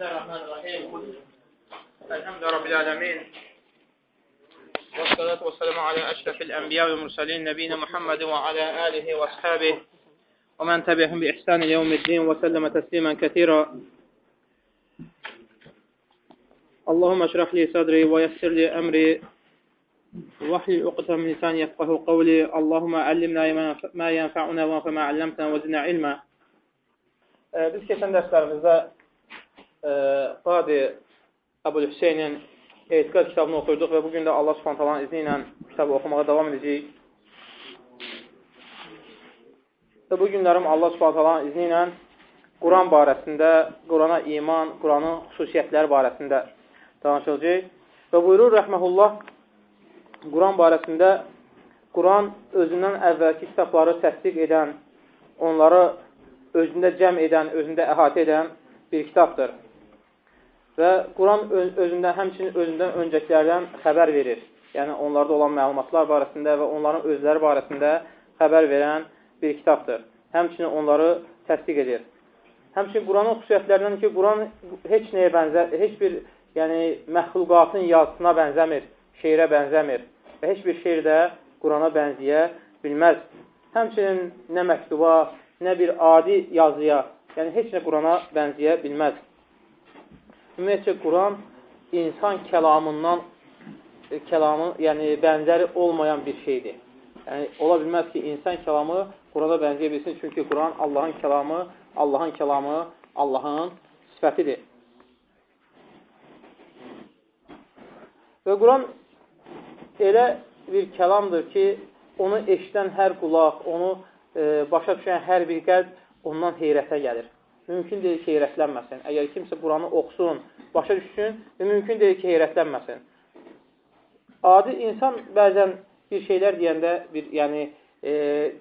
بسم الله الرحمن الرحيم. الحمد لله رب العالمين. والصلاة والسلام على أشرف الأنبياء والمرسلين نبينا محمد وعلى آله وأصحابه ومن تبعهم بإحسان يوم الدين وسلم تسليما كثيرا. اللهم اشرح لي صدري ويسر لي أمري. وحي عقدة من لساني يفقه قولي. اللهم علمنا ما ينفعنا وما علمتنا وزدنا علما. Biz keçən dərslərimizdə e, Qadi Əbul Hüseynin Etiqad kitabını oxuyduq və bugün də Allah subhantalanın izni ilə kitabı oxumağa davam edəcəyik. Və bu günlərim Allah subhantalanın izni ilə Quran barəsində, Qurana iman, Quranın xüsusiyyətləri barəsində danışılacaq. Və buyurur rəhməhullah Quran barəsində Quran özündən əvvəlki kitabları təsdiq edən, onları özündə cəm edən, özündə əhatə edən bir kitabdır. Və Quran özündə, həmçinin özündən öncəkilərdən xəbər verir. Yəni, onlarda olan məlumatlar barəsində və onların özləri barəsində xəbər verən bir kitabdır. Həmçinin onları təsdiq edir. Həmçinin Quranın xüsusiyyətlərindən ki, Quran heç nəyə bənzər, heç bir yəni, məxluqatın yazısına bənzəmir, şeirə bənzəmir və heç bir şeir də Qurana bənziyə bilməz. Həmçinin nə məktuba, nə bir adi yazıya, yəni heç nə Qurana bənzəyə bilməz. Ümumiyyətcə, Quran insan kəlamından e, kəlamı, yəni bənzəri olmayan bir şeydir. Yəni, ola bilməz ki, insan kəlamı Qurana bənzəyə bilsin, çünki Quran Allahın kəlamı, Allahın kəlamı, Allahın sifətidir. Və Quran elə bir kəlamdır ki, onu eşidən hər qulaq, onu e, başa düşən hər bir qəlb ondan heyrətə gəlir. Mümkün deyil ki, heyrətlənməsin. Əgər kimsə Quranı oxusun, başa düşsün mümkün deyil ki, heyrətlənməsin. Adi insan bəzən bir şeylər deyəndə, bir, yəni e,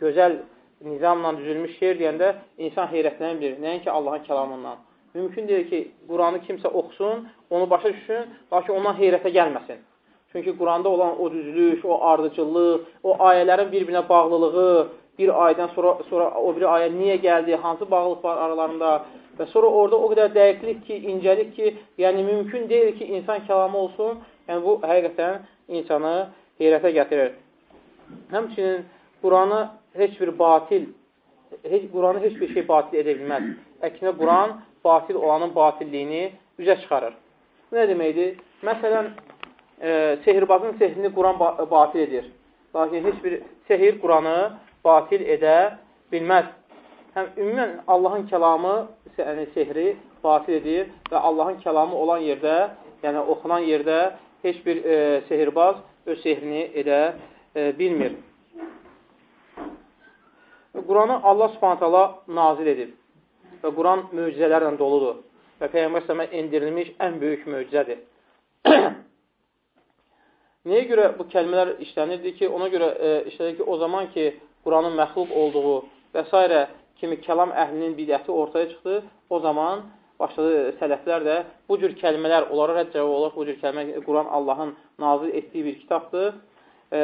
gözəl nizamla düzülmüş şeir deyəndə insan heyrətlənə bilir. Nəinki Allahın kəlamından. Mümkün deyil ki, Quranı kimsə oxusun, onu başa düşsün, lakin ondan heyrətə gəlməsin. Çünki Quranda olan o düzlük, o ardıcıllıq, o ayələrin bir-birinə bağlılığı, bir aydan sonra, sonra o bir aya niyə gəldi, hansı bağlılıq var aralarında və sonra orada o qədər dəqiqlik ki, incəlik ki, yəni mümkün deyil ki, insan kəlamı olsun, yəni bu həqiqətən insanı heyrətə gətirir. Həmçinin Quranı heç bir batil, heç, Quranı heç bir şey batil edə bilməz. Əksinə, Quran batil olanın batilliyini üzə çıxarır. Bu nə deməkdir? Məsələn, e, sehirbazın sehrini Quran batil edir. Lakin heç bir sehir Quranı batil edə bilməz. Həm ümumən Allahın kəlamı, yəni sehri batil edir və Allahın kəlamı olan yerdə, yəni oxunan yerdə heç bir e, sehirbaz öz sehrini edə e, bilmir. Quranı Allah subhanətələ nazil edib və Quran möcüzələrlə doludur və Peyyəmbər sələmə indirilmiş ən böyük möcüzədir. Nəyə görə bu kəlmələr işlənirdi ki, ona görə e, işlədir ki, o zaman ki, Quranın məxluq olduğu və s. kimi kəlam əhlinin bidəti ortaya çıxdı, o zaman başladı sələflər də bu cür kəlmələr, onlara rədd cavab olaraq bu cür kəlmə, Quran Allahın nazil etdiyi bir kitabdır. E,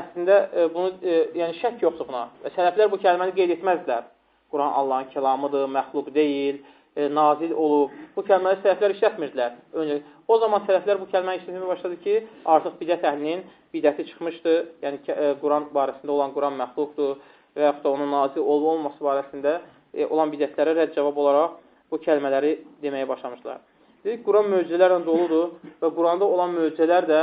əslində e, bunu, e, yəni şək yoxdur buna. Və sələflər bu kəlməni qeyd etməzdilər. Quran Allahın kəlamıdır, məxluq deyil, e, nazil olub. Bu kəlməni sələflər işlətmirdilər. Öncə, o zaman sələflər bu kəlməni işlətməyə başladı ki, artıq bidət əhlinin bidəti çıxmışdı. Yəni e, Quran barəsində olan Quran məxluqdur və yaxud da onun nazil olub olması barəsində e, olan bidətlərə rədd cavab olaraq bu kəlmələri deməyə başlamışlar. Dedik, Quran möcüzələrlə doludur və Quranda olan möcüzələr də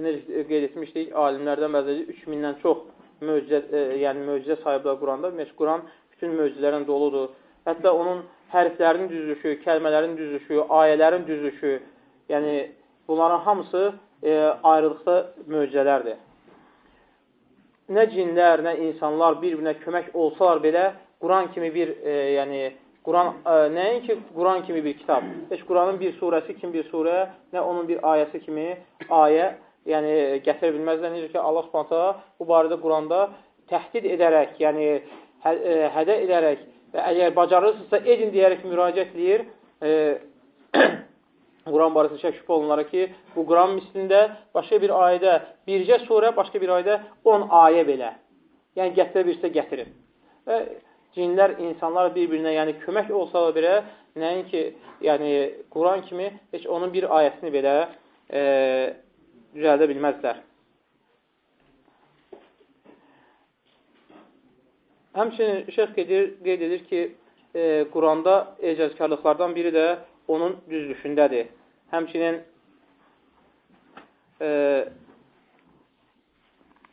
necə qeyd etmişdik, alimlərdən bəziləri 3000-dən çox möcüzə, e, yəni möcüzə sahiblər Quranda. Ümumiyyətlə Quran bütün möcüzələrlə doludur. Hətta onun hərflərin düzülüşü, kəlmələrin düzülüşü, ayələrin düzülüşü, yəni bunların hamısı e, ayrılıqda möcüzələrdir. Nə cinlər, nə insanlar bir-birinə kömək olsalar belə, Quran kimi bir, e, yəni, Quran, e, nəinki Quran kimi bir kitab, heç Quranın bir surəsi kimi bir surə, nə onun bir ayəsi kimi ayə, yəni gətirə bilməzlər. Necə ki, Allah subhanətə bu barədə Quranda təhdid edərək, yəni hə, e, hədə edərək və əgər bacarırsınızsa edin deyərək müraciət edir. E, Quran barəsində şək şübhə olunlara ki, bu Quran mislində başqa bir ayədə bircə surə, başqa bir ayədə 10 ayə belə. Yəni, gətirə bilsə gətirin. Və cinlər, insanlar bir-birinə yəni kömək olsa belə, Nəinki, yəni Quran kimi heç onun bir ayəsini belə e, düzəldə bilməzlər. Həmçinin şeyx qeyd, edir ki, e, Quranda ecazkarlıqlardan biri də onun düzlüşündədir. Həmçinin e,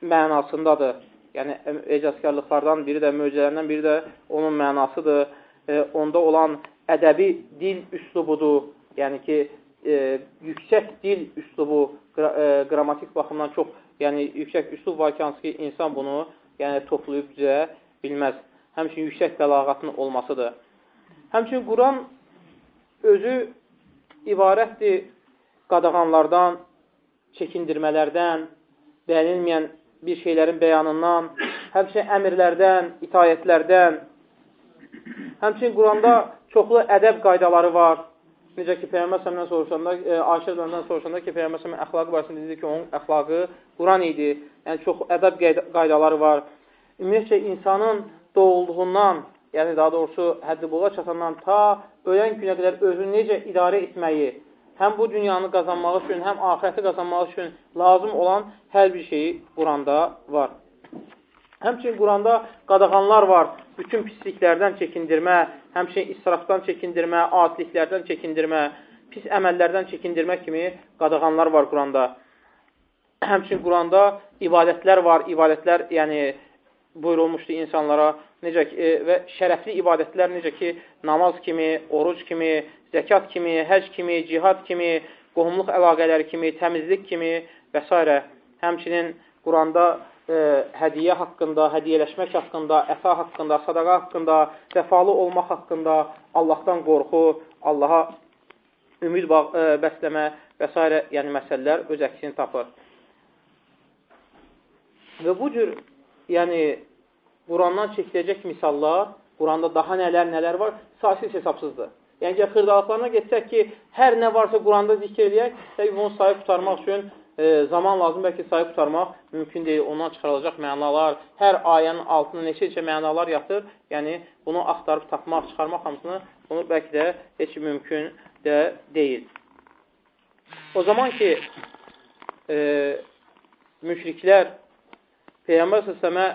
mənasındadır. Yəni, ecazkarlıqlardan biri də, möcələrindən biri də onun mənasıdır. E, onda olan ədəbi dil üslubudur. Yəni ki, e, yüksək dil üslubu, gra, e, qrammatik baxımdan çox, yəni yüksək üslub var ki, hansı ki, insan bunu yəni, toplayıb düzə bilməz. Həmçin yüksək bəlağatın olmasıdır. Həmçin Quran özü ibarətdir qadağanlardan, çəkindirmələrdən, bəyənilməyən bir şeylərin bəyanından, həmçin əmirlərdən, itayətlərdən, həmçin Quranda çoxlu ədəb qaydaları var. Necə ki, Peyyəmbər səmdən soruşanda, e, Ayşə döndən soruşanda ki, Peyyəmbər səmən əxlaqı barəsində dedi ki, onun əxlaqı Quran idi. Yəni, çox ədəb qaydaları var. Ümumiyyətcə, insanın doğulduğundan, yəni daha doğrusu həddi buluğa çatandan ta ölən günə qədər özünü necə idarə etməyi, həm bu dünyanı qazanmaq üçün, həm ahirəti qazanmaq üçün lazım olan hər bir şeyi Quranda var. Həmçin Quranda qadağanlar var. Bütün pisliklərdən çəkindirmə, həmçin israfdan çəkindirmə, asiliklərdən çəkindirmə, pis əməllərdən çəkindirmə kimi qadağanlar var Quranda. Həmçin Quranda ibadətlər var. İbadətlər, yəni buyurulmuşdu insanlara, necə ki, e, və şərəfli ibadətlər necə ki, namaz kimi, oruc kimi, zəkat kimi, həc kimi, cihad kimi, qohumluq əlaqələri kimi, təmizlik kimi və s. Həmçinin Quranda e, hədiyyə haqqında, hədiyyələşmək haqqında, əfa haqqında, sadaqa haqqında, vəfalı olmaq haqqında, Allahdan qorxu, Allaha ümid e, bəsləmə və s. yəni məsələlər öz əksini tapır. Və bu cür yəni Qurandan çəkiləcək misallar, Quranda daha nələr, nələr var, saysız hesabsızdır. Yəni ki, xırdalıqlarına getsək ki, hər nə varsa Quranda zikr edək, təbii bunu sayıb tutarmaq üçün e, zaman lazım, bəlkə sayıb tutarmaq mümkün deyil. Ondan çıxarılacaq mənalar, hər ayənin altında neçə-neçə mənalar yatır. Yəni, bunu axtarıb tapmaq, çıxarmaq hamısını, bunu bəlkə də heç mümkün də deyil. O zaman ki, e, müşriklər Peyğəmbər səsəmə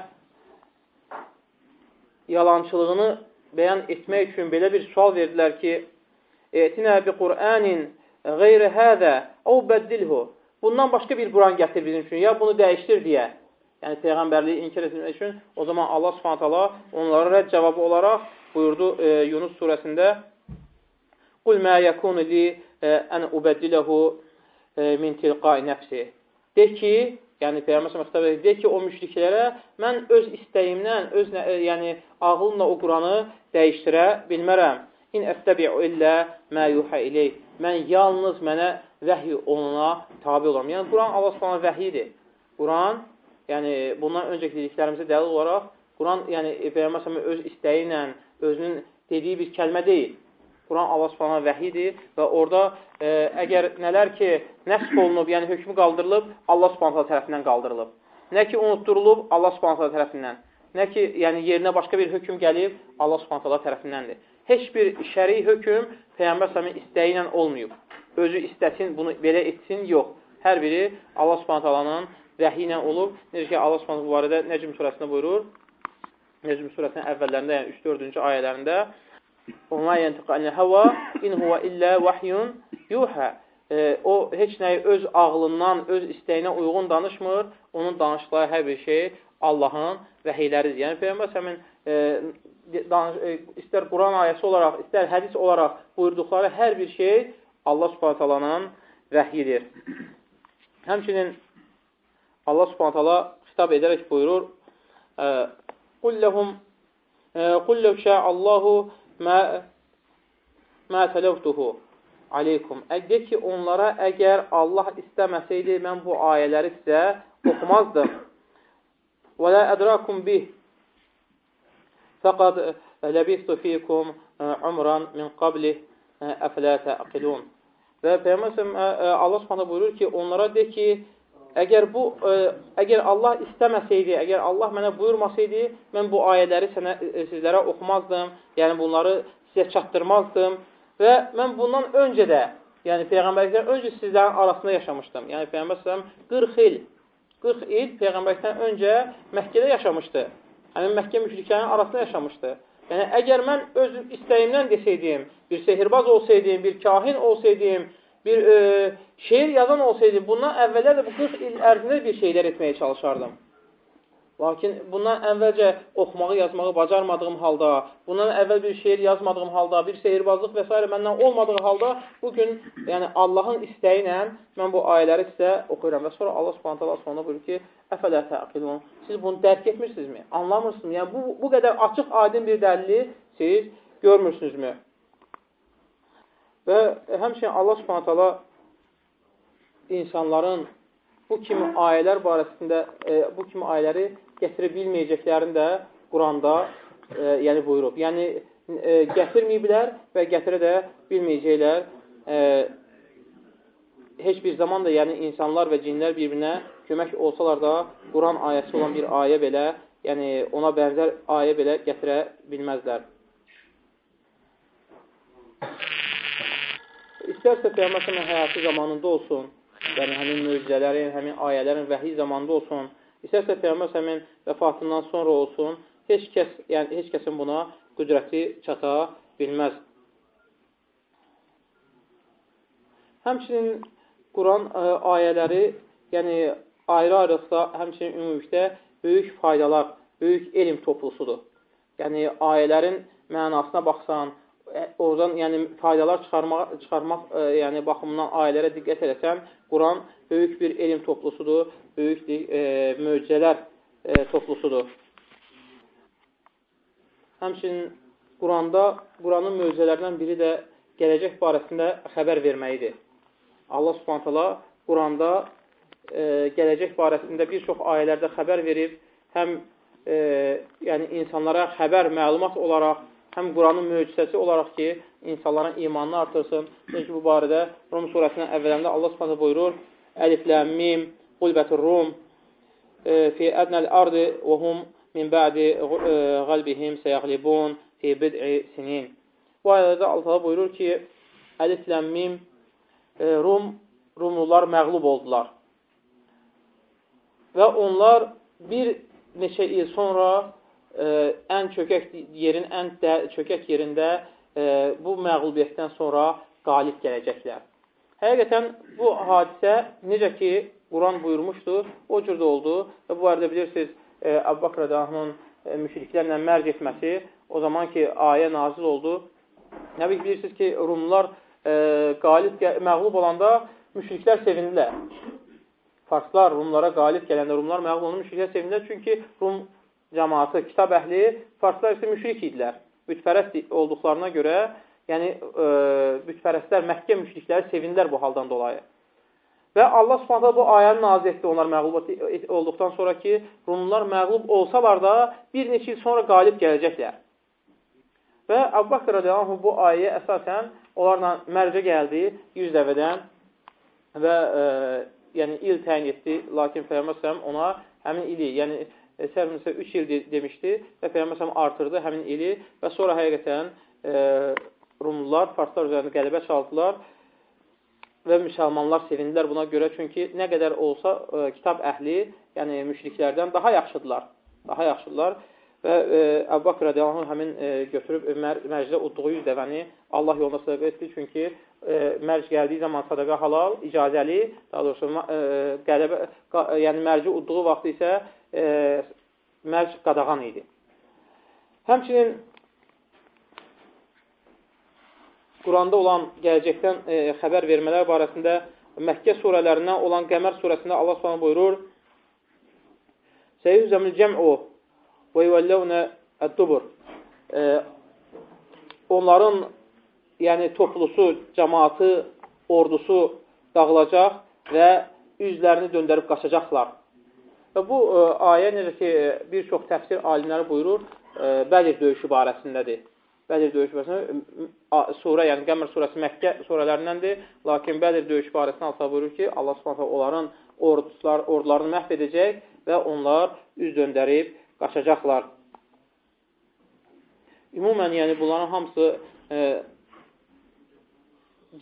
yalançılığını bəyan etmək üçün belə bir sual verdilər ki, Etinə bi Qur'anin qeyri hədə əv bəddilhu. Bundan başqa bir Quran gətir bizim üçün, ya bunu dəyişdir deyə. Yəni, Peyğəmbərliyi inkar etmək üçün o zaman Allah subhanətələ onlara rədd cavabı olaraq buyurdu e, Yunus surəsində Qul mə yəkunu li e, ən ubəddiləhu e, min tilqai nəfsi. De ki, yəni Peyğəmbər xitab edir, deyir ki, o müşriklərə mən öz istəyimdən, öz e, yəni ağlımla o Quranı dəyişdirə bilmərəm. İn əstəbi'u illə mə yuhə ileyh. Mən yalnız mənə vəhy oluna tabi olaram. Yəni Quran Allah Subhanahu vəhyidir. Quran, yəni bundan öncəki dediklərimizə dəlil olaraq Quran, yəni Peyğəmbər öz istəyi ilə özünün dediyi bir kəlmə deyil. Quran Allah Subhanahu vəhidir və orada e, əgər nələr ki nəsb olunub, yəni hökmü qaldırılıb, Allah Subhanahu tərəfindən qaldırılıb. Nə ki unutdurulub, Allah Subhanahu tərəfindən. Nə ki, yəni yerinə başqa bir hökm gəlib, Allah Subhanahu tərəfindəndir. Heç bir şəri hökm Peyğəmbər sallallahu istəyi ilə olmayıb. Özü istəsin, bunu belə etsin, yox. Hər biri Allah Subhanahu vəhi ilə olub. Necə ki Allah Subhanahu bu barədə Nəcm surəsində buyurur. Nəcm surəsinin əvvəllərində, yəni 3-4-cü ayələrində O ma yəntiqu anil hava in huwa illə vahyun yuhə. E, o heç nəyi öz ağlından, öz istəyinə uyğun danışmır. Onun danışdığı hər bir şey Allahın vəhiyləridir. Yəni Peyğəmbər səmin e, danış, e, istər Quran ayəsi olaraq, istər hədis olaraq buyurduqları hər bir şey Allah Subhanahu taalanın vəhyidir. Həmçinin Allah Subhanahu taala xitab edərək buyurur: e, "Qul lehum e, qul lev şa'allahu mə, mə tələvtuhu aleykum. De ki, onlara əgər Allah istəməsəydi, mən bu ayələri sizə oxumazdım. Və lə ədrakum bih. Fəqad ləbistu fikum umran min qablih əfələ təqilun. Və Peyğəmbər Allah Subhanahu buyurur ki, onlara de ki, əgər bu əgər Allah istəməsəydi, əgər Allah mənə buyurmasaydı, mən bu ayələri sənə sizlərə oxumazdım. Yəni bunları sizə çatdırmazdım. Və mən bundan öncə də, yəni Peyğəmbərlikdən öncə sizlərin arasında yaşamışdım. Yəni Peyğəmbər sələm 40 il, 40 il Peyğəmbərlikdən öncə Məkkədə yaşamışdı. Həmin Məkkə müşriklərinin arasında yaşamışdı. Yəni, əgər mən öz istəyimdən desəydim, bir sehirbaz olsaydım, bir kahin olsaydım, bir e, şeir yazan olsaydım, bundan əvvəllər də bu 40 il ərzində bir şeylər etməyə çalışardım. Lakin bundan əvvəlcə oxumağı, yazmağı bacarmadığım halda, bundan əvvəl bir şeir yazmadığım halda, bir seyirbazlıq və s. məndən olmadığı halda bugün yəni Allahın istəyi ilə mən bu ayələri sizə oxuyuram. Və sonra Allah subhanət Allah sonunda buyurur ki, əfələ təqilun. Siz bunu dərk etmirsinizmi? Anlamırsınız? Yəni bu, bu qədər açıq, aydın bir dəlili siz görmürsünüzmü? Və həmçinin Allah subhanət Allah insanların bu kimi ayələr barəsində, e, bu kimi ayələri gətirə bilməyəcəklərini də Quranda e, yəni buyurub. Yəni, e, gətirməyiblər və gətirə də bilməyəcəklər. E, heç bir zaman da yəni insanlar və cinlər bir-birinə kömək olsalar da Quran ayəsi olan bir ayə belə, yəni ona bənzər ayə belə gətirə bilməzlər. İstərsə Peyğəmbər həyatı zamanında olsun, yəni həmin möcüzələrin, həmin ayələrin vəhiy zamanında olsun, istərsə Peyğəmbər səmin vəfatından sonra olsun, heç kəs, yəni heç kəsin buna qüdrəti çata bilməz. Həmçinin Quran ə, e, ayələri, yəni ayrı-ayrılıqda, həmçinin ümumilikdə böyük faydalar, böyük elm toplusudur. Yəni ayələrin mənasına baxsan, oradan yəni faydalar çıxarmaq, çıxarmaq ə, e, yəni baxımından ayələrə diqqət eləsən, Quran böyük bir elm toplusudur, böyük e, möcüzələr e, toplusudur. Həmçinin Quranda, Quranın möcüzələrindən biri də gələcək barəsində xəbər verməyidir. Allah subhanətələ Quranda e, gələcək barəsində bir çox ayələrdə xəbər verib, həm e, yəni insanlara xəbər, məlumat olaraq, həm Quranın möcüzəsi olaraq ki, insanların imanını artırsın. Çünki bu barədə Rum surəsinin əvvəlində Allah Subhanahu buyurur: Əlif-lam mim qulbətur rum e, fi adnal ardı və hum min ba'di qalbihim səyaglibun fi bid'i sinin. Bu ayədə Allah buyurur ki, Əlif-lam mim e, Rum Rumlular məğlub oldular. Və onlar bir neçə il sonra ən çökək yerin ən də, çökək yerində ə, bu məğlubiyyətdən sonra qalib gələcəklər. Həqiqətən bu hadisə necə ki Quran buyurmuşdu, o cür də oldu və bu arada bilirsiniz Əbu Bakr rəziyallahu müşriklərlə mərc etməsi o zaman ki ayə nazil oldu. Nəbi bilirsiniz ki Rumlar ə, qalib məğlub olanda müşriklər sevindilər. Farslar Rumlara qalib gələndə Rumlar məğlub olanda müşriklər sevindilər çünki Rum cəmaatı, kitab əhli, farslar isə müşrik idilər. Bütpərəst olduqlarına görə, yəni e, bütpərəstlər Məkkə müşrikləri sevindilər bu haldan dolayı. Və Allah Subhanahu bu ayəni nazil etdi onlar məğlub olduqdan sonra ki, Rumlular məğlub olsalar da bir neçə il sonra qalib gələcəklər. Və Əbu Bakr radiyallahu bu ayə əsasən onlarla mərcə gəldi 100 dəvədən və e, yəni il təyin etdi. Lakin Peyğəmbər ona həmin ili, yəni e, səhvimsə 3 il demişdi və Peyğəmbər artırdı həmin ili və sonra həqiqətən e, Rumlular farslar üzərində qələbə çaldılar və müsəlmanlar sevindilər buna görə çünki nə qədər olsa e, kitab əhli, yəni müşriklərdən daha yaxşıdırlar. Daha yaxşıdırlar və e, Əbu Bakr radiyallahu həmin e, götürüb mər mərcdə udduğu 100 dəvəni Allah yolunda sədaqə etdi çünki e, mərc gəldiyi zaman sadaqa halal, icazəli, daha doğrusu e, qələbə, qa, yəni mərci udduğu vaxt isə e, mərc qadağan idi. Həmçinin Quranda olan gələcəkdən e, xəbər vermələr barəsində Məkkə surələrindən olan Qəmər surəsində Allah s.ə. buyurur Seyhüzəmül cəm'u və yuvəlləvnə əd-dubur e, Onların yəni toplusu, cəmaatı, ordusu dağılacaq və üzlərini döndərib qaçacaqlar. Və bu ə, e, ayə necə ki, bir çox təfsir alimləri buyurur, ə, e, Bədir döyüşü barəsindədir. Bədir döyüşü barəsində surə, yəni Qəmər surəsi Məkkə surələrindəndir. Lakin Bədir döyüşü barəsində Allah buyurur ki, Allah Subhanahu onların ordular, ordularını məhv edəcək və onlar üz döndərib qaçacaqlar. Ümumən, yəni bunların hamısı ə, e,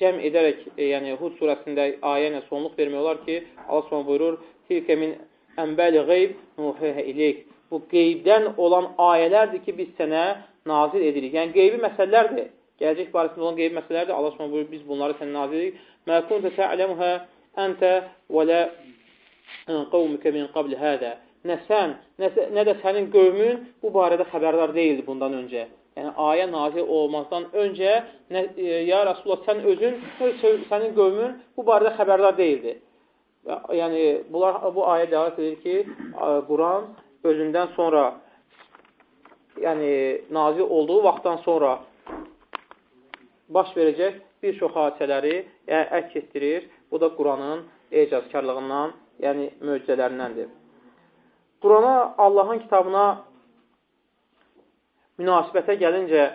cəm edərək, e, yəni Hud surəsində ayə ilə sonluq vermək olar ki, Allah sonra buyurur, Tilkə min ənbəli qeyb nuhəhə ileyk. Bu qeybdən olan ayələrdir ki, biz sənə nazil edirik. Yəni, qeybi məsələlərdir. Gələcək barəsində olan qeybi məsələlərdir. Allah sonra biz bunları sənə nazil edirik. Mə kuntə tə'ləmuhə əntə və lə qavmükə min qabli hədə. Nə sən, nə, nə də sənin qövmün bu barədə xəbərdar deyildi bundan öncə. Yəni, ayə nazil olmazdan öncə, nə, ya Rasulullah, sən özün, sənin qövmün bu barədə xəbərdar deyildi. Yəni, bunlar, bu ayə dəvat edir ki, Quran özündən sonra, yəni, nazil olduğu vaxtdan sonra baş verəcək bir çox hadisələri yəni, əks etdirir. Bu da Quranın ecazkarlığından, yəni möcüzələrindəndir. Qurana, Allahın kitabına münasibətə gəlincə,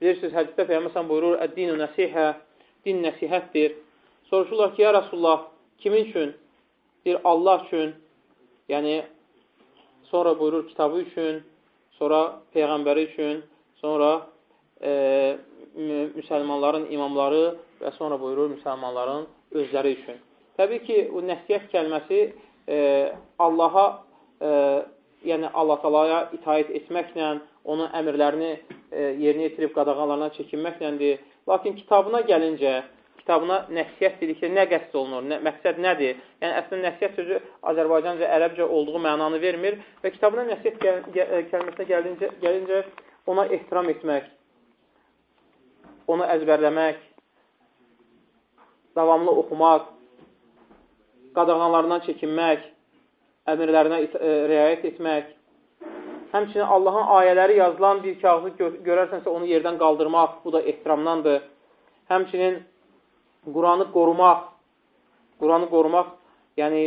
bilirsiniz, hədisdə Peyyəməsən buyurur, Əd-dinu nəsihə, din nəsihətdir. Soruşurlar ki, ya Rasulullah, kimin üçün? Deyir, Allah üçün, yəni, sonra buyurur kitabı üçün, sonra Peyğəmbəri üçün, sonra e, müsəlmanların imamları və sonra buyurur müsəlmanların özləri üçün. Təbii ki, bu nəsiyyət kəlməsi e, Allaha e, yəni Allah talaya itaət etməklə, onun əmrlərini e, yerinə yetirib qadağanlarına çəkinməklədir. Lakin kitabına gəlincə, kitabına nəsiyyət dedikdə nə qəsd olunur, nə, məqsəd nədir? Yəni, əslində nəsiyyət sözü Azərbaycanca, ərəbcə olduğu mənanı vermir və kitabına nəsiyyət gəl gəl kəlməsinə gəlincə, gəlincə ona ehtiram etmək, onu əzbərləmək, davamlı oxumaq, qadağanlarından çəkinmək, əmirlərinə e, riayət etmək, həmçinin Allahın ayələri yazılan bir kağızı gö görərsənsə onu yerdən qaldırmaq, bu da ehtiramdandır. Həmçinin Quranı qorumaq, Quranı qorumaq, yəni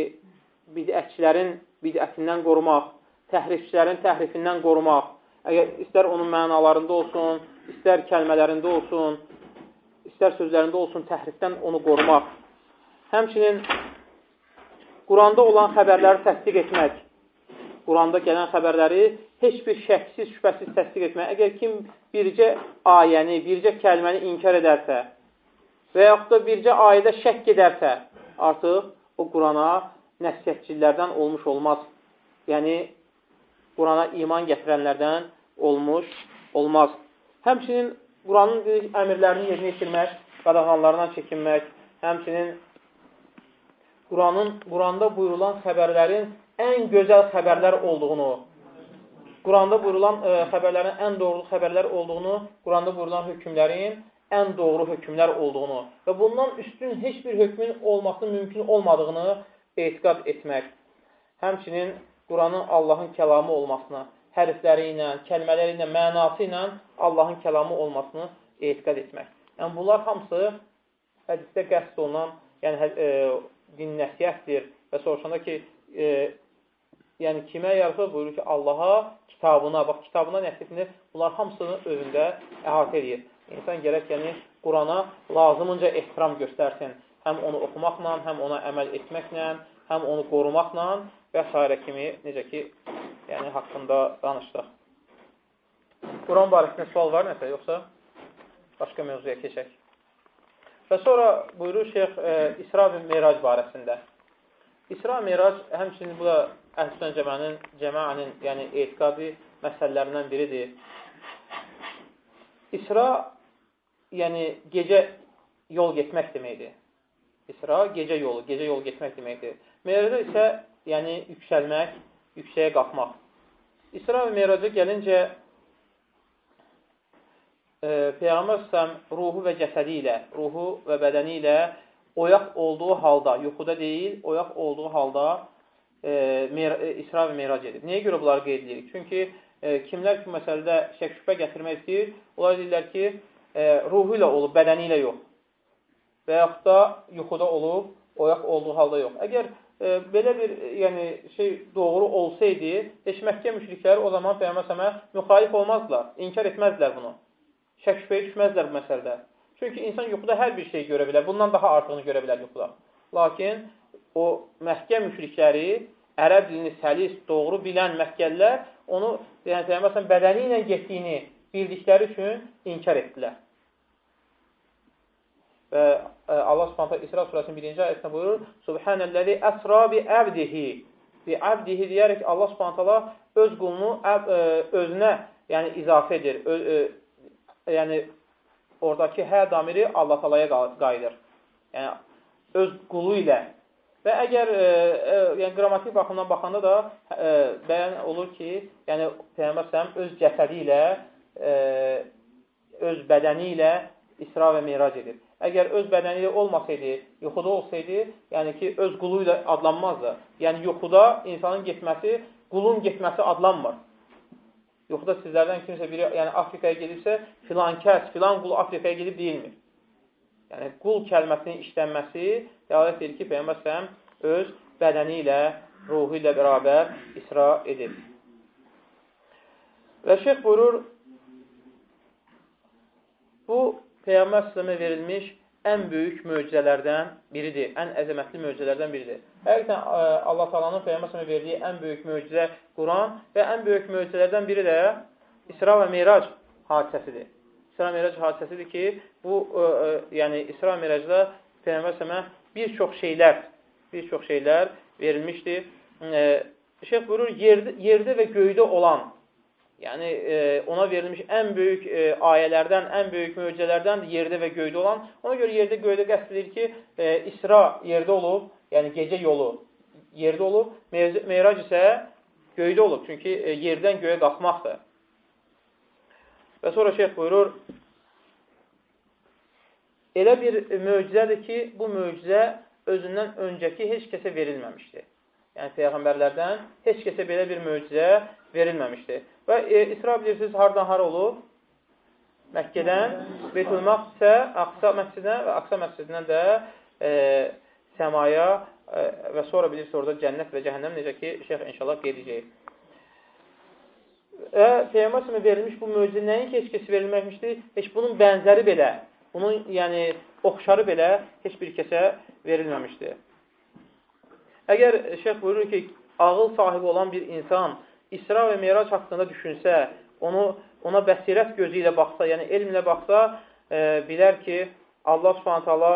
bidətçilərin bidətindən qorumaq, təhrifçilərin təhrifindən qorumaq, əgər istər onun mənalarında olsun, istər kəlmələrində olsun, istər sözlərində olsun, təhrifdən onu qorumaq. Həmçinin Quranda olan xəbərləri təsdiq etmək, Quranda gələn xəbərləri heç bir şəksiz, şübhəsiz təsdiq etmək. Əgər kim bircə ayəni, bircə kəlməni inkar edərsə və yaxud da bircə ayədə şəkk edərsə, artıq o Qurana nəsiyyətçilərdən olmuş olmaz. Yəni, Qurana iman gətirənlərdən olmuş olmaz. Həmçinin Quranın əmirlərini yerinə yetirmək, qadağanlarından çəkinmək, həmçinin Quranın Quranda buyurulan xəbərlərin ən gözəl xəbərlər olduğunu, Quranda buyurulan ə, e, xəbərlərin ən doğru xəbərlər olduğunu, Quranda buyurulan hökmlərin ən doğru hökmlər olduğunu və bundan üstün heç bir hökmün olmasının mümkün olmadığını etiqad etmək. Həmçinin Quranın Allahın kəlamı olmasına, hərfləri ilə, kəlmələri ilə, mənası ilə Allahın kəlamı olmasını etiqad etmək. Yəni, bunlar hamısı hədisdə qəsd olunan, yəni hə, e, din nəsiyyətdir və soruşanda ki, e, yəni kimə yarıqır? Buyurur ki, Allaha, kitabına, bax kitabına nəsiyyətini bunlar hamısını özündə əhatə edir. İnsan gərək yəni Qurana lazımınca ehtiram göstərsin. Həm onu oxumaqla, həm ona əməl etməklə, həm onu qorumaqla və s. kimi, necə ki, yəni haqqında danışdıq. Quran barəsində sual var nəsə, yoxsa başqa mövzuya keçək? Və sonra buyurur şeyx e, İsra və Merac barəsində. İsra Merac həmçinin bu da Əhl-Sünnə cəmənin, cəmənin, yəni etiqadi məsələlərindən biridir. İsra, yəni gecə yol getmək deməkdir. İsra gecə yolu, gecə yol getmək deməkdir. Merac isə yəni yüksəlmək, yüksəyə qalxmaq. İsra və Meraca gəlincə e, Peyğəmbər səsəm ruhu və cəsədi ilə, ruhu və bədəni ilə oyaq olduğu halda, yuxuda deyil, oyaq olduğu halda e, e İsra və Meyrac edib. Nəyə görə bunları qeyd edirik? Çünki e, kimlər ki, məsələdə şək şübhə gətirmək istəyir, onlar deyirlər ki, e, ruhu ilə olub, bədəni ilə yox. Və yaxud da yuxuda olub, oyaq olduğu halda yox. Əgər e, belə bir yəni, şey doğru olsaydı, heç Məkkə müşrikləri o zaman Peyğəmbər səmə müxalif olmazdılar, inkar etməzdilər bunu şək şübhəyə düşməzlər bu məsələdə. Çünki insan yuxuda hər bir şey görə bilər. Bundan daha artığını görə bilər yuxuda. Lakin o Məkkə müşrikləri, ərəb dilini səlis, doğru bilən Məkkəllər onu yəni, Peyğəmbər bədəni ilə getdiyini bildikləri üçün inkar etdilər. Və e, Allah Subhanahu İsra surəsinin 1-ci ayəsində buyurur: "Subhanəllazi əsra bi abdihi" bi abdihi deyərək Allah Subhanahu öz qulunu e, özünə, yəni izafə edir. Ö, ə, e, yəni oradakı hə damiri Allah Taalaya qayıdır. Yəni öz qulu ilə Və əgər e, e, yəni qrammatik baxımdan baxanda da e, bəyan olur ki, yəni Peyğəmbər səhəm öz cəsədi ilə, e, öz bədəni ilə İsra və Mirac edir. Əgər öz bədəni ilə olmasaydı, yuxuda olsaydı, yəni ki, öz qulu ilə adlanmazdı. Yəni yuxuda insanın getməsi, qulun getməsi adlanmır. Yuxuda sizlərdən kimsə biri yəni Afrikaya gedibsə, filan kəs, filan qul Afrikaya gedib deyilmir. Yəni qul kəlməsinin işlənməsi dəlalət edir ki, Peyğəmbər səhəm öz bədəni ilə, ruhu ilə bərabər isra edir. Və şeyx buyurur, bu Peyğəmbər səhəmə verilmiş ən böyük möcüzələrdən biridir, ən əzəmətli möcüzələrdən biridir. Həqiqətən Allah Taala'nın Peyğəmbər səhəmə verdiyi ən böyük möcüzə Quran və ən böyük möcüzələrdən biri də İsra və Mirac hadisəsidir. İsra Mirac hadisəsidir ki, bu ə, ə, yəni İsra Miracda Peyğəmbər səmə bir çox şeylər, bir çox şeylər verilmişdir. E, Şeyx buyurur, yerdə, yerdə və göydə olan, yəni e, ona verilmiş ən böyük e, ayələrdən, ən böyük möcüzələrdən yerdə və göydə olan. Ona görə yerdə, göydə qəsd edir ki, e, İsra yerdə olub, yəni gecə yolu yerdə olub, Meyrac isə göydə olub. Çünki yerdən göyə qalxmaqdır. Və sonra şeyx buyurur, elə bir möcüzədir ki, bu möcüzə özündən öncəki heç kəsə verilməmişdir. Yəni, Peyğəmbərlərdən heç kəsə belə bir möcüzə verilməmişdir. Və e, İsra bilirsiniz, hardan hara olub? Məkkədən, Beytül Maqdisə, Aqsa məscidinə və Aqsa məscidindən də e, səmaya e, və sonra bilirsiniz, orada cənnət və cəhənnəm necə ki, şeyx inşallah qeyd edəcək. Və Peyğəmbər səhəmə verilmiş bu möcüzə nəyin heç kəsi verilməmişdir? Heç bunun bənzəri belə, bunun yəni oxşarı belə heç bir kəsə verilməmişdir. Əgər şeyx buyurur ki, ağıl sahibi olan bir insan İsra və Merac haqqında düşünsə, onu ona bəsirət gözü ilə baxsa, yəni elmlə baxsa, e, bilər ki, Allah Subhanahu taala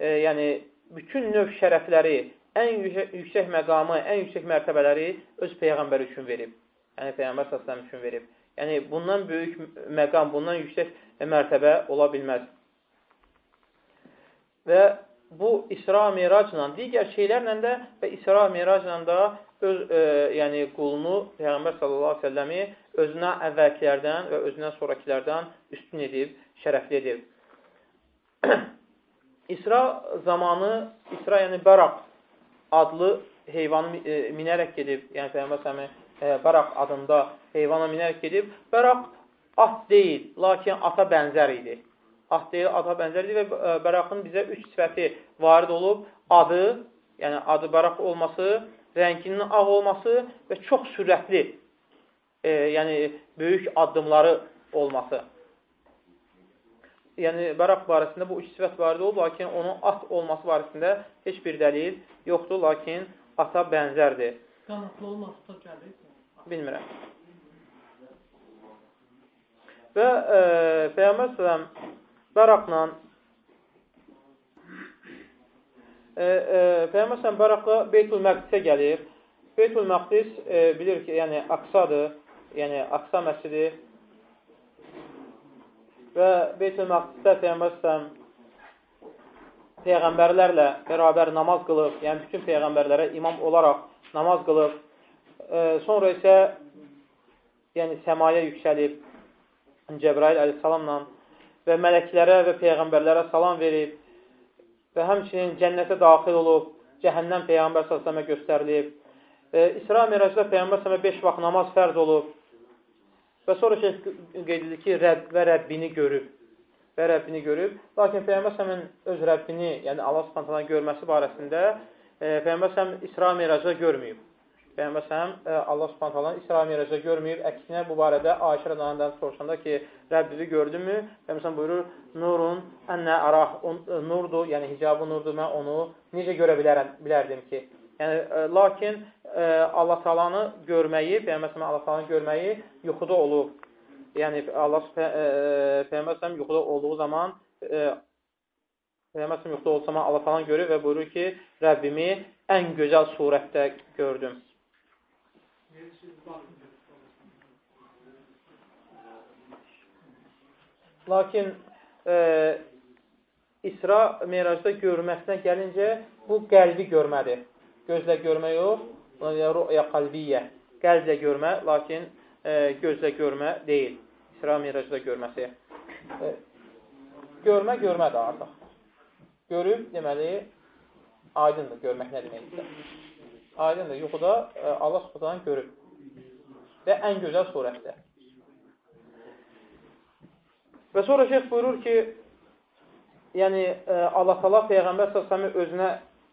e, yəni bütün növ şərəfləri, ən yüksək, məqamı, ən yüksək mərtəbələri öz peyğəmbəri üçün verib yəni Peyğəmbər s.ə.v üçün verib. Yəni, bundan böyük məqam, bundan yüksək mərtəbə ola bilməz. Və bu İsra miracla, digər şeylərlə də və İsra miracla da öz e, yəni qulunu Peyğəmbər sallallahu əleyhi və səlləmi özünə əvvəlkilərdən və özündən sonrakılardan üstün edib, şərəfli edib. İsra zamanı İsra yəni Bəraq adlı heyvanı e, minərək gedib, yəni Peyğəmbər sallallahu e, Bəraq adında heyvana minərək gedib. Bəraq at deyil, lakin ata bənzər idi. Deyil, ata bənzər idi və e, Bəraqın bizə üç sifəti varid olub. Adı, yəni adı Bəraq olması, rənginin ağ olması və çox sürətli, e, yəni böyük addımları olması. Yəni, Bəraq barəsində bu üç sifət varid olub, lakin onun at olması barəsində heç bir dəlil yoxdur, lakin ata bənzərdir. Qanatlı olması da gəlir. Bilmirəm. Və e, Peyğəmbər sələm Bəraqla e, e, Peyğəmbər Bəraqla Beytul Məqdisə gəlir. Beytul Məqdis e, bilir ki, yəni Aqsadır, yəni Aqsa məscidi və Beytul Məqdisdə Peyğəmbər Peyğəmbərlərlə bərabər namaz qılıb, yəni bütün Peyğəmbərlərə imam olaraq namaz qılıb e, sonra isə yəni səmaya yüksəlib Cəbrail əleyhissalamla və mələklərə və peyğəmbərlərə salam verib və həmçinin cənnətə daxil olub, cəhənnəm Peyğəmbər s.ə.və göstərilib. E, İsra miracda Peyğəmbər s.ə.və 5 vaxt namaz fərz olub və sonra şey qeyd edir ki, Rəbb və Rəbbini görüb və Rəbbini görüb. Lakin Peyğəmbər s.ə.vənin öz Rəbbini, yəni Allah s.ə.və görməsi barəsində e, Peyğəmbər s.ə.və İsra miracda görməyib. Peyğəmbər səhəm e, Allah subhanət hala İsra miracda görməyib. Əksinə bu barədə Ayşə rədanədən soruşanda ki, Rəbbivi gördünmü? Peyğəmbər buyurur, nurun ənnə arah, e, nurdur, yəni hicabı nurdur, mən onu necə görə bilərəm, bilərdim ki? Yəni, e, lakin Allah talanı görməyi, Peyğəmbər səhəm Allah talanı görməyi yuxuda olub. Yəni, Allah Peyğəmbər səhəm yuxuda olduğu zaman Peyğəmbər yoxda olsam Allah falan görür və buyurur ki, Rəbbimi ən gözəl surətdə gördüm. Lakin e, İsra meracda görməsinə gəlincə, bu qəlbi görmədir. Gözlə görmə yox, rüya qalbiyyə. Qəlblə görmə, lakin e, gözlə görmə deyil. İsra meracda görməsi. E, görmə görmədir artıq. Görüb, deməli, aydındır görmək nə deməkdir. Aydındır, yuxuda e, Allah subhanadan görüb. Və ən gözəl surətdə. Və sonra şeyh buyurur ki, yəni e, Allah tala Peyğəmbər s.ə.v özünə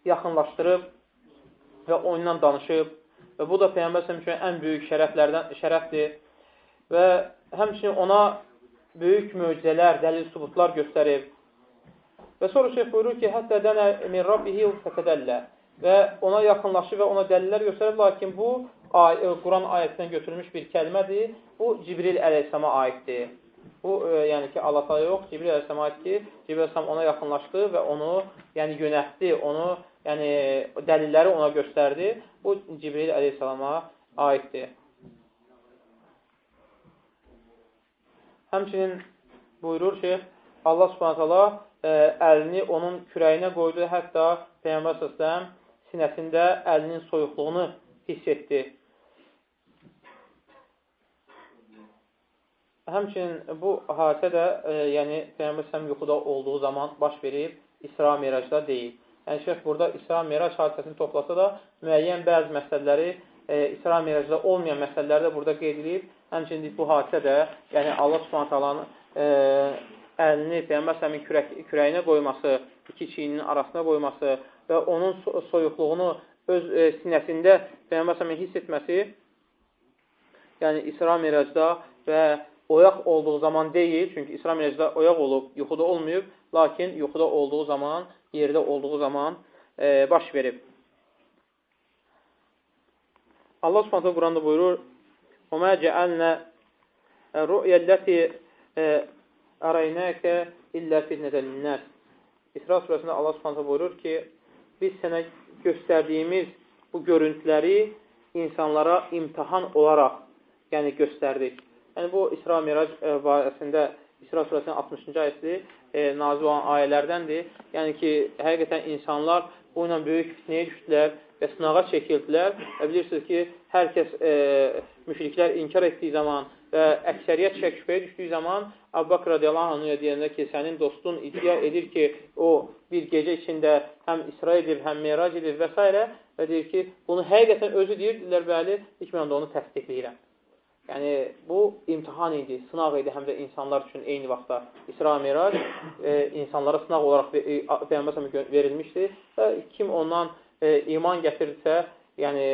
yaxınlaşdırıb və onunla danışıb və bu da Peyğəmbər s.ə.v üçün ən böyük şərəflərdən şərəfdir və həmçinin ona böyük möcüzələr, dəlil, subutlar göstərib. Və sonra şeyh buyurur ki, hətta dənə min rabbihi fətədəllə və ona yaxınlaşır və ona dəlillər göstərir, lakin bu ay e, Quran ayətindən götürülmüş bir kəlmədir. Bu Cibril əleyhissalama aiddir. Bu, e, yəni ki, Allah təala yox, Cibril əleyhissalama aiddir. Cibril əleyhissalam ona yaxınlaşdı və onu, yəni yönətdi, onu, yəni dəlilləri ona göstərdi. Bu Cibril əleyhissalama aiddir. Həmçinin buyurur şeyh, Allah subhanət hala ə, əlini onun kürəyinə qoydu, hətta Peyyambər səsləm sinəsində əlinin soyuqluğunu hiss etdi. Həmçinin bu hadisə də e, yəni Peyyambər səsləm yuxuda olduğu zaman baş verib, İsra Miracda deyil. Yəni, şeyh burada İsra Mirac hadisəsini toplasa da müəyyən bəzi məsələləri e, İsra Miracda olmayan məsələləri də burada qeyd edib. Həmçinin bu hadisə də yəni Allah subhanət e, əlini Peyğəmbər səmin kürək, kürəyinə qoyması, iki çiyninin arasına qoyması və onun soyuqluğunu öz e, sinəsində Peyğəmbər səmin hiss etməsi, yəni İsra Miracda və oyaq olduğu zaman deyil, çünki İsra Miracda oyaq olub, yuxuda olmayıb, lakin yuxuda olduğu zaman, yerdə olduğu zaman e, baş verib. Allah Subhanahu Quranda buyurur: "Və mə cəalnə ru'yəl-ləti Əreynəkə illə fitnətən linnəs. İsra surəsində Allah Subhanahu buyurur ki, biz sənə göstərdiyimiz bu görüntüləri insanlara imtahan olaraq yəni göstərdik. Yəni bu İsra Mirac e, barəsində İsra surəsinin 60-cı ayəsi e, nazil olan ayələrdəndir. Yəni ki, həqiqətən insanlar bu ilə böyük fitnəyə düşdülər və sınağa çəkildilər. Və bilirsiniz ki, hər kəs e, müşriklər inkar etdiyi zaman və əksəriyyət şək şübhəyə düşdüyü zaman Abbaq radiyallahu anhuya deyəndə ki, sənin dostun iddia edir ki, o bir gecə içində həm İsra edir, həm merac edir və s. və deyir ki, bunu həqiqətən özü deyir, deyirlər, bəli, ilk mən də onu təsdiqləyirəm. Yəni, bu imtihan idi, sınaq idi həm də insanlar üçün eyni vaxtda. İsra merac e, insanlara sınaq olaraq e, Peyyambər verilmişdi və kim ondan e, iman gətirirsə, yəni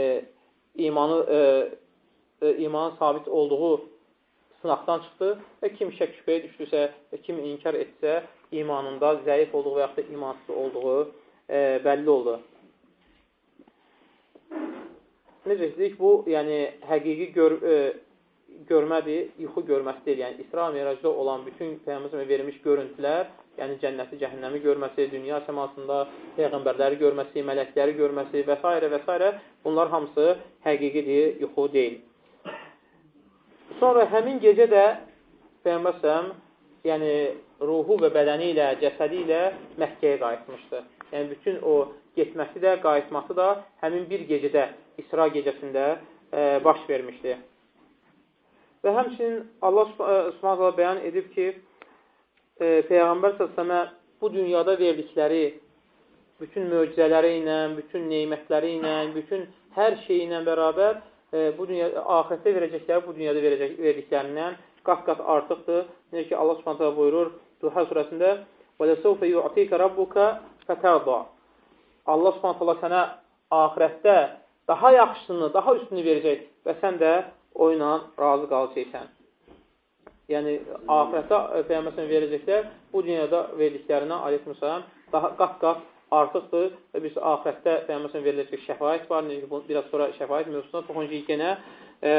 imanı, e, e, imanın sabit olduğu sınaqdan çıxdı və kim şək şübhəyə düşdüsə və kim inkar etsə, imanında zəif olduğu və yaxud da imansız olduğu e, bəlli oldu. Necə dedik, bu yəni həqiqi gör, e, görmədir, yuxu görməsi deyil. Yəni İsra Miracda olan bütün Peyğəmbərimizə verilmiş görüntülər, yəni cənnəti, cəhənnəmi görməsi, dünya səmasında peyğəmbərləri görməsi, mələkləri görməsi və s. və s. bunlar hamısı həqiqidir, yuxu deyil. Sonra həmin gecə də Peyğəmbər səhəm, yəni ruhu və bədəni ilə, cəsədi ilə Məkkəyə qayıtmışdı. Yəni bütün o getməsi də, qayıtması da həmin bir gecədə, İsra gecəsində e, baş vermişdi. Və həmçinin Allah Subhanahu bəyan edib ki, e, Peyğəmbər səsəmə bu dünyada verdikləri bütün möcüzələri ilə, bütün neymətləri ilə, bütün hər şeyi ilə bərabər e, bu dünya axirətdə verəcəkləri bu dünyada verəcək verdiklərindən qat-qat artıqdır. Necə ki Allah Subhanahu buyurur Duha surəsində: "Və ləsawfa yu'tika rabbuka fatarda." Allah Subhanahu sənə axirətdə daha yaxşısını, daha üstünü verəcək və sən də o ilə razı qalacaqsan. Yəni axirətdə Peyğəmbərə verəcəklər bu dünyada verdiklərinə Əleyhissalam daha qat-qat artıqdır və biz axirətdə Peyğəmbər veriləcək şəfayət var. Necə ki, biraz sonra şəfayət mövzusuna toxunacaq yenə. E,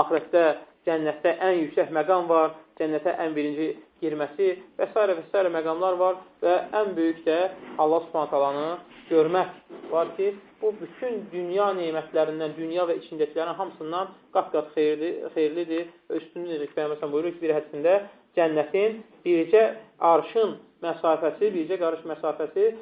axirətdə cənnətdə ən yüksək məqam var. Cənnətə ən birinci girməsi və s. və s. məqamlar var və ən böyük də Allah subhanət alanı görmək var ki, bu bütün dünya neymətlərindən, dünya və içindəkilərin hamısından qat-qat xeyirli, xeyirlidir üstünlüdür. Peyğəmbər buyurur ki, bir hədisində cənnətin bircə arşın məsafəsi, bircə qarış məsafəsi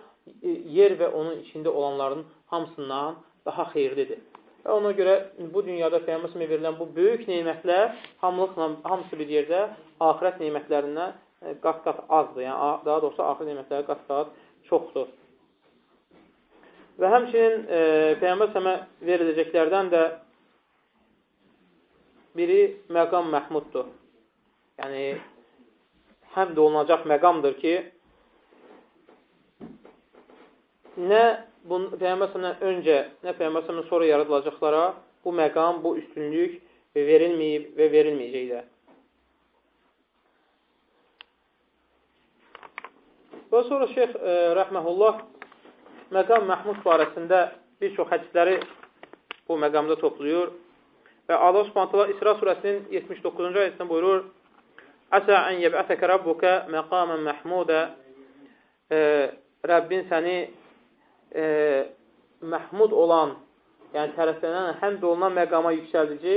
yer və onun içində olanların hamısından daha xeyirlidir. Və ona görə bu dünyada Peyğəmbər verilən bu böyük neymətlər hamılıqla hamısı bir yerdə axirət neymətlərindən e, qat-qat azdır. Yəni daha doğrusu axirət neymətləri qat-qat çoxdur. Və həmçinin e, Peyğəmbər səmə veriləcəklərdən də biri məqam məhmuddur. Yəni həmd olunacaq məqamdır ki, nə Peyğəmbər öncə, nə Peyğəmbər sonra yaradılacaqlara bu məqam, bu üstünlük verilməyib və verilməyəcəkdir. Və sonra Şeyx e, Rəhməhullah məqam Məhmud barəsində bir çox hədisləri bu məqamda toplayır və Allah Subhanahu İsra surəsinin 79-cu ayəsində buyurur: "Əsə an yeb'ətəkə rabbuka məqaman mahmuda" e, Rəbbin səni e, məhmud olan, yəni tərəflənən, həmd olunan məqama yüksəldici.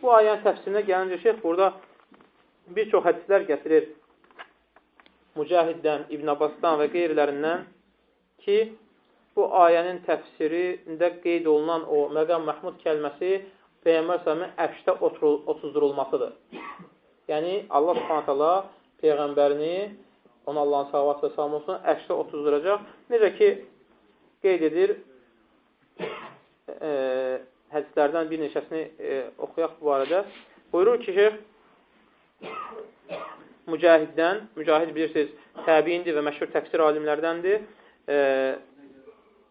Bu ayənin təfsirinə gəlincə şeyx burada bir çox hədislər gətirir. Mücahiddən, İbn Abbasdan və qeyrilərindən ki, bu ayənin təfsirində qeyd olunan o məqam məhmud kəlməsi Peyğəmbər s.ə.v-in əfşdə otuzdurulmasıdır. Yəni, Allah s.ə.v Peyğəmbərini, ona Allahın salavat və salam olsun, əfşdə otuzduracaq. Necə ki, qeyd edir, e, hədislərdən bir neçəsini e, oxuyaq bu barədə. Buyurur ki, şeyx, Mücahiddən, Mücahid bilirsiniz, təbiindir və məşhur təfsir alimlərdəndir. E,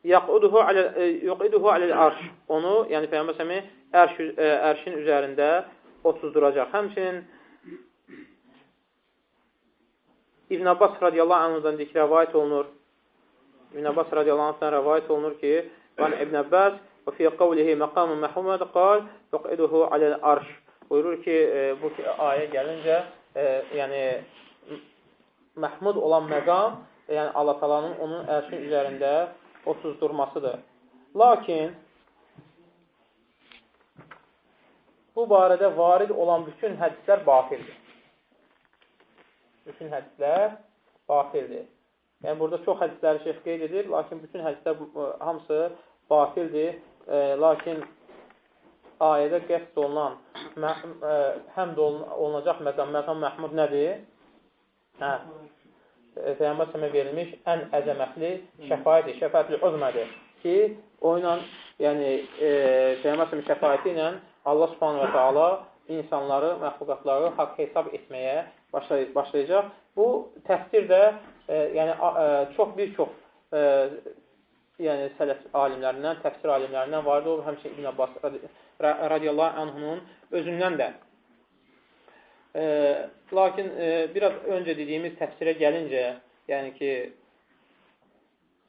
Yaquduhu alə, e, yuqiduhu aləl arş. Onu, yəni Peyğəmbər səmi ərş, e, ərşin üzərində otuzduracaq. Həmçinin İbn Abbas radiyallahu anhudan dik rəvayət olunur. İbn Abbas radiyallahu anhdan rəvayət olunur ki, Qan İbn Abbas və fi qavlihi məqamun məhumad qal yuqiduhu aləl arş. Buyurur ki, e, bu ki, ayə gəlincə, e, yəni məhmud olan məqam, yəni Allah talanın onun ərşin üzərində otuzdurmasıdır. Lakin bu barədə varid olan bütün hədislər batildir. Bütün hədislər batildir. Yəni, burada çox hədisləri şeyx qeyd edir, lakin bütün hədislər e, hamısı batildir. E, lakin ayədə qəsd olunan, mə, e, həmd olunacaq məqam, məqam məhmud nədir? Hə, Peyğəmbər sələmə verilmiş ən əzəmətli şəfayətdir, şəfayətli uzmədir ki, o ilə, yəni, e, Peyğəmbər sələmə şəfayəti ilə Allah subhanahu və teala insanları, məxluqatları haqq hesab etməyə başlayacaq. Bu təfsir də e, yəni e, çox bir çox e, yəni sələf alimlərindən, təfsir alimlərindən vardı. O həmçinin İbn Abbas radiyallahu anhunun özündən də. E, lakin e, biraz öncə dediyimiz təfsirə gəlincə, yəni ki,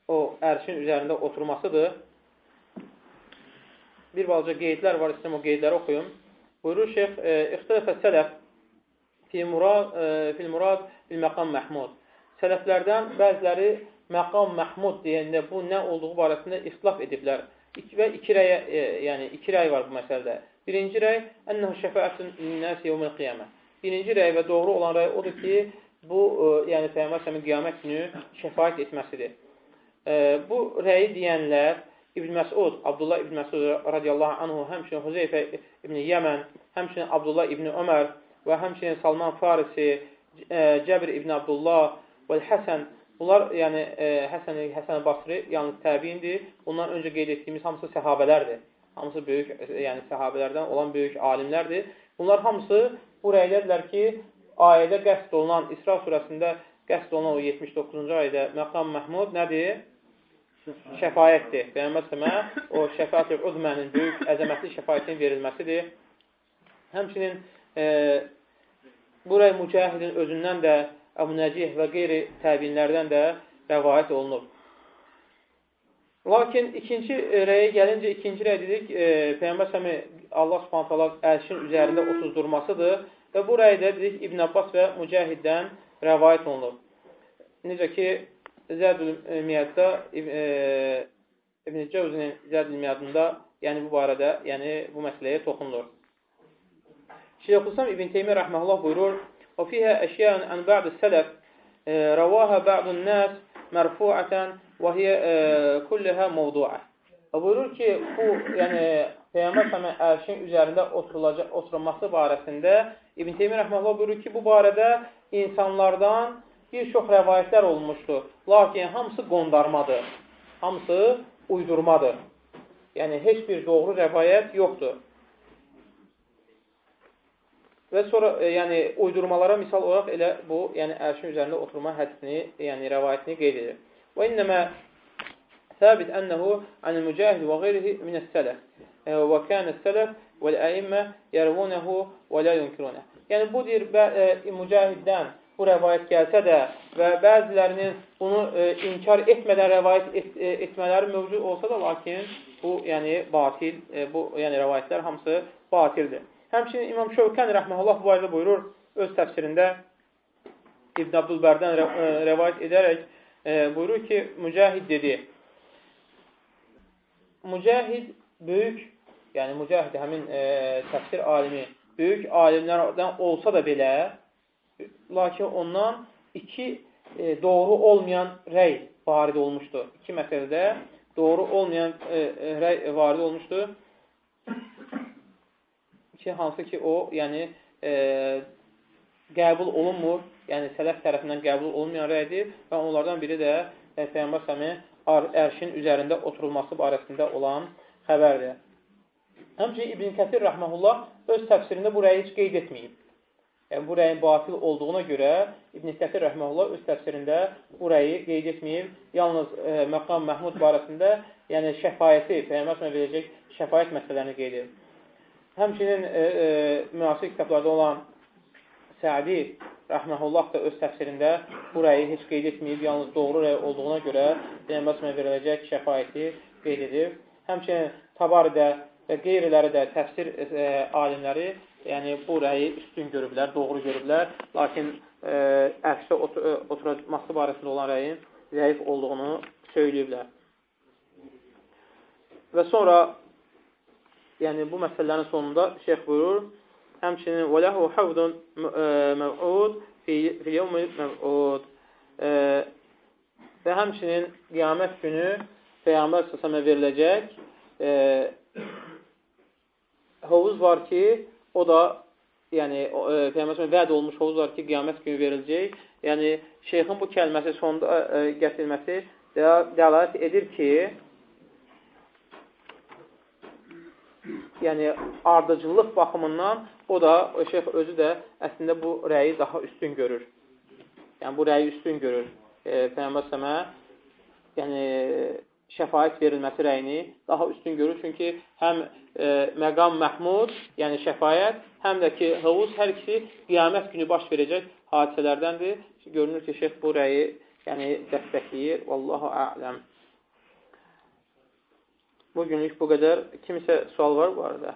o ərşin üzərində oturmasıdır. Bir balaca qeydlər var, istəyəm o qeydləri oxuyum. Buyurur şeyx, e, İxtilafə sələf fi murad, e, fil murad bil məqam məhmud sələflərdən bəziləri məqam məhmud deyəndə bu nə olduğu barəsində ixtilaf ediblər. Və iki rəy, e, yəni iki rəy var bu məsələdə. Birinci rəy ənəhu şəfaətun linnəs yevmil qiyamə. Birinci rəy və doğru olan rəy odur ki, bu e, yəni Peyğəmbər səmin qiyamət günü şəfaət etməsidir. E, bu rəyi deyənlər İbn Məsud, Abdullah İbn Məsud radiyallahu anhu, həmçinin Huzeyfə İbn Yəmən, həmçinin Abdullah İbn Ömər və həmçinin Salman Farisi, e, Cəbir İbn Abdullah və Həsən, bunlar yəni e, Həsən Həsən Basri yalnız təbiindir. Bundan öncə qeyd etdiyimiz hamısı səhabələrdir. Hamısı böyük, yəni səhabələrdən olan böyük alimlərdir. Bunlar hamısı bu rəylərdirlər ki, ayədə qəsd olunan İsra surəsində qəsd olunan o 79-cu ayədə məqam Məhmud nədir? Şəfayətdir. Peyğəmbər səmə o şəfaət-ül uzmənin böyük əzəmətli şəfayətin verilməsidir. Həmçinin e, bu rəy mücahidin özündən də Əbu Nəcih və qeyri təbinlərdən də rəvayət olunub. Lakin ikinci rəyə gəlincə, ikinci rəy dedik, e, Peyyambər səmi Allah subhanət hala ərşin üzərində otuzdurmasıdır və bu rəydə dedik İbn Abbas və Mücahiddən rəvayət olunub. Necə ki, Zədül Miyyəddə e, İbn-i Cəvzinin Zədül Miyyədində yəni bu barədə, yəni bu məsələyə toxunulur. Şeyxülislam İbn Teymiyyə rəhməhullah buyurur: "Və fiyhə əşyəun an ba'd sələf rəvaha ba'd an-nas mərfu'atan və hiyə kulluha mawdu'a." Və buyurur ki, bu yəni Peyğəmbər səmə ərşin üzərində oturulacaq oturulması barəsində İbn Teymiyyə rəhməhullah buyurur ki, bu barədə insanlardan bir çox rəvayətlər olmuşdur. Lakin hamısı qondarmadır. Hamısı uydurmadır. Yəni, heç bir doğru rəvayət yoxdur. Və sonra, e, yəni, uydurmalara misal olaraq elə bu, yəni, ərşin üzərində oturma hədisini, yəni, rəvayətini qeyd edir. Və innəmə ثابت أنه عن المجاهد وغيره من السلف وكان السلف والأئمة يرونه ولا ينكرونه. Yəni bu deyir e, mücahiddən bu rəvayət gəlsə də və bəzilərinin bunu e, inkar etmədən rəvayət et, e, etmələri mövcud olsa da, lakin bu yəni batil, e, bu yəni rəvayətlər hamısı batildir. Həmçinin İmam Şövkən rəhməhullah bu barədə buyurur öz təfsirində İbn Abdülbərdən e, rəvayət edərək e, buyurur ki, Mücahid dedi, Mücahid böyük, yəni Mücahid həmin e, təfsir alimi böyük alimlərdən olsa da belə, lakin ondan iki e, doğru olmayan rəy varid olmuşdur. İki məsələdə doğru olmayan e, e, rəy varid olmuşdur. Ki, hansı ki, o, yəni, e, qəbul olunmur, yəni sələf tərəfindən qəbul olunmayan rəydir və onlardan biri də e, Peyyambər Səmi ərşin üzərində oturulması barəsində olan xəbərdir. Həmçinin İbn Kətir rəhməhullah öz təfsirində bu rəyi heç qeyd etməyib. Yəni, bu rəyin batil olduğuna görə İbn Kətir rəhməhullah öz təfsirində bu rəyi qeyd etməyib. Yalnız e, məqam Məhmud barəsində, yəni şəfayəti, Peyyəməsmə verəcək şəfayət məsələlərini qeyd edib. Həmçinin e, e, müasir kitablarda olan Sədi rəhməhullah da öz təfsirində bu rəyi heç qeyd etməyib, yalnız doğru rəy olduğuna görə Peyyəməsmə veriləcək şəfayəti qeyd edib. Həmçinin Tabaridə və qeyriləri də təfsir e, alimləri yəni bu rəyi üstün görüblər, doğru görüblər. Lakin e, əksdə otur e, oturması barəsində olan rəyin zəif olduğunu söyləyiblər. Və sonra yəni bu məsələlərin sonunda şeyx buyurur, həmçinin وَلَهُ حَوْدٌ مَوْعُودٌ فِي الْيَوْمِ مَوْعُودٌ və həmçinin qiyamət günü Peyğəmbər səsəmə veriləcək e, hovuz var ki, o da yəni e, Peyğəmbər vəd olmuş hovuz var ki, qiyamət günü veriləcək. Yəni şeyxin bu kəlməsi sonda e, gətirilməsi dəlalət edir ki, yəni ardıcıllıq baxımından o da, o şeyx özü də əslində bu rəyi daha üstün görür. Yəni bu rəyi üstün görür. E, Peyğəmbər səmə yəni şəfayət verilməsi rəyini daha üstün görür. Çünki həm e, məqam Məhmud, yəni şəfayət, həm də ki, hovuz hər ikisi qiyamət günü baş verəcək hadisələrdəndir. Görünür ki, şeyx bu rəyi yəni, dəstəkləyir. Wallahu ələm. Bugünlük bu qədər. Kimisə sual var bu arada?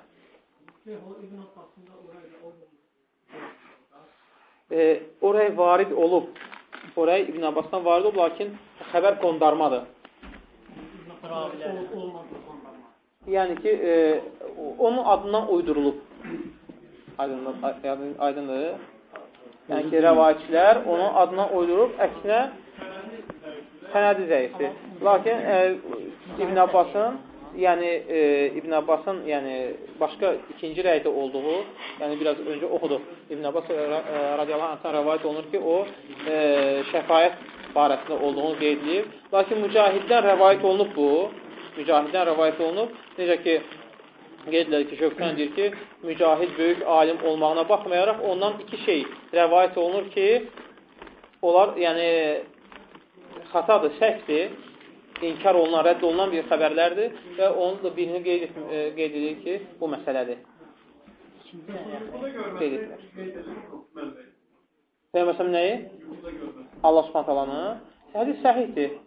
E, oraya varid olub. Oraya İbn Abbasdan varid olub, lakin xəbər qondarmadır. Yəni ki, e, onun adından uydurulub. Aydındır. aydındır. Yəni ki, rəvayətçilər onun adından uydurub, əksinə sənədi zəifdir. Lakin e, İbn Abbasın yəni e, İbn Abbasın yəni başqa ikinci rəydə olduğu, yəni biraz öncə oxuduq. İbn Abbas e, radiyallahu anhdan rəvayət olunur ki, o e, şəfayət barəsində olduğunu qeyd edib. Lakin mücahiddən rəvayət olunub bu. Mücahiddən rəvayət olunub. Necə ki, qeyd edilir ki, Şövkən deyir ki, mücahid böyük alim olmağına baxmayaraq ondan iki şey rəvayət olunur ki, onlar yəni xatadır, səhvdir inkar olunan, rədd olunan bir xəbərlərdir və onun da birini qeyd, e, qeyd edir ki, bu məsələdir. Qeyd edir. Peyğəmbər nəyi? Allah Subhanahu taalanı. Hədis səhihdir.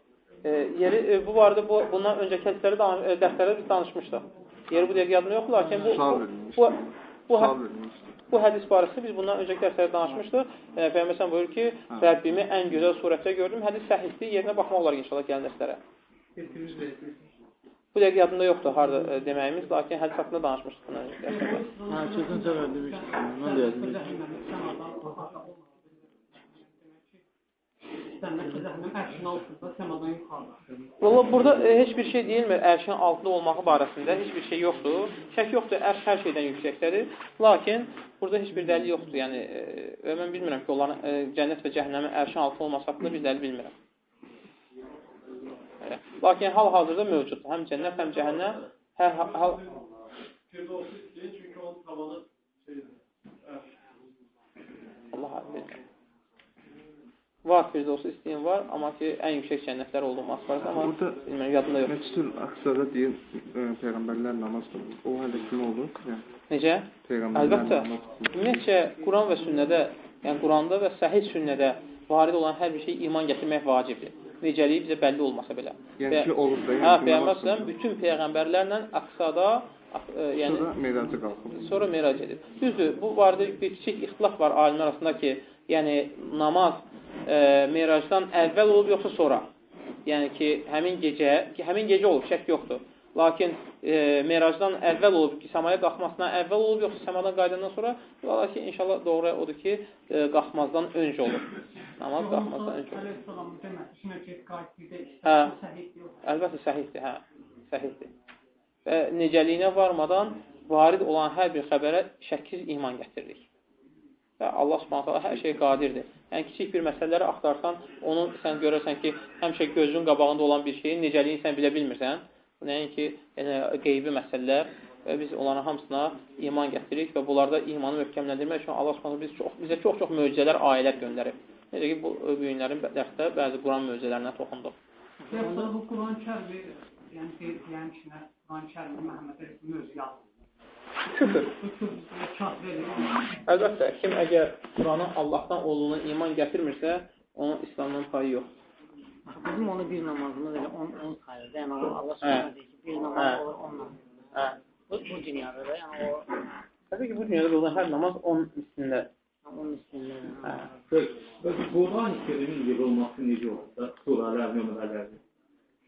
E, yeri e, bu barədə bu bundan öncəki hədislərdə e, dərslərdə biz danışmışdıq. Yeri bu dəqiqə yadımda yoxdur, lakin bu bu bu, bu, bu Bu hədis barəsində biz bundan öncəki dərslərdə danışmışdıq. E, Peyğəmbər buyurur ki, Rəbbimi ən gözəl surətdə gördüm. Hədis səhihdir, yerinə baxmaq olar inşallah gələn dərslərə. Bu dəqiq yadında yoxdur harda e, deməyimiz, lakin hədis haqqında danışmışdıq bundan. Hə, sözün cavab demişdim. Mən də yazdım. Valla burada e, heç bir şey deyilmir ərşin altında olmağı barəsində, heç bir şey yoxdur. Şək yoxdur, ərş hər şeydən yüksəkdədir. Lakin burada heç bir dəlil yoxdur. Yəni, e, mən bilmirəm ki, onların e, cənnət və cəhənnəmin ərşin altında olması haqqında bir dəlil bilmirəm. Lakin hal-hazırda mövcuddur. Həm cənnət, həm cəhənnəm. Hər hal... Tavanı şeydir. Allah bilir. Var Firdovsu istəyən var, amma ki, ən yüksək cənnətlər olduğu masbarıdır. Amma Burada bilmirəm, yadında yox. Məscidül Aqsada deyir e, peyğəmbərlər namaz qılır. O hələ kim olur? Yəni Necə? Əlbəttə, ümumiyyətcə Quran və sünnədə, yəni Quranda və səhih sünnədə varid olan hər bir şey iman gətirmək vacibdir. Necəliyi bizə bəlli olmasa belə. Yəni ki, olur da. Hə, Peyğəmbər bütün peyğəmbərlərlə Aqsada e, yəni Sonra meyraca qalxır. sonra merac edib. Düzdür, bu barədə bir kiçik ixtilaf var alimlər arasında ki, yəni namaz e, meracdan əvvəl olub yoxsa sonra? Yəni ki, həmin gecə, ki, həmin gecə olub, şək yoxdur. Lakin e, meracdan əvvəl olub ki, səmaya qalxmasından əvvəl olub yoxsa səmadan qaydandan sonra? Valla ki, inşallah doğru odur ki, e, qalxmazdan öncə olur. Namaz qalxmazdan öncə olur. Hə. Əlbəttə səhihdir, hə, səhihdir. Və necəliyinə varmadan varid olan hər bir xəbərə şəksiz iman gətiririk. Və Allah Subhanahu taala hər şey qadirdir. Yəni kiçik bir məsələləri axtarsan, onu sən görərsən ki, həmişə gözün qabağında olan bir şeyin necəliyini sən bilə bilmirsən. Nəinki yəni qeybi məsələlər və biz onların hamısına iman gətiririk və bunlarda imanı möhkəmləndirmək üçün Allah Subhanahu biz çox bizə çox-çox möcüzələr, ayələr göndərib. Necə ki, bu günlərin dərsdə bəzi Quran möcüzələrinə toxunduq. Yoxsa bu Quran kərbi, yəni deyən kişilər Quran kərbi Məhəmməd Əleyhisselam öz yazdı. Küfür. Əlbəttə, kim əgər Quranın Allahdan olduğuna iman gətirmirsə, onun İslamdan payı yoxdur. Bizim onu bir namazımız elə 10 10 sayılır. Yəni Allah. Subhanahu deyir ki, bir namaz olur 10 namaz. Hə. Bu, bu dünyada da yəni o Təbii ki, bu dünyada olan hər namaz 10 üstündə. onun üstündə. Hə. Peki Kur'an-ı Kerim'in yığılması necə olub da surələr, nömrələrdir?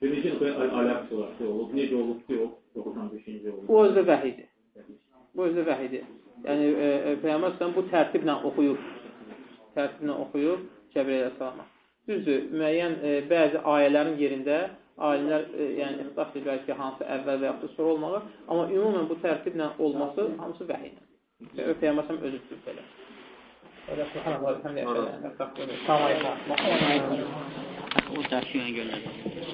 Birinci aləq surəsi olub, necə olub ki, o 95-ci olub. Bu özdə vəhidir. Bu özdə vəhidir. Yəni, e, e, Əsələm bu tərtiblə oxuyub, tərtiblə oxuyub Cəbrəyə Əsəlama. Düzdür, müəyyən e, bəzi ayələrin yerində alimlər e, yəni ixtilaf edirlər ki, hansı əvvəl və yaxud da sonra olmalı, amma ümumən bu tərtiblə olması hamısı vəhiylə. Peyyəmbər Əsələm özü tutub belə. Elə subhanallah, əlhəmdülillah. Sağ olun. O dərsi ilə göndərir.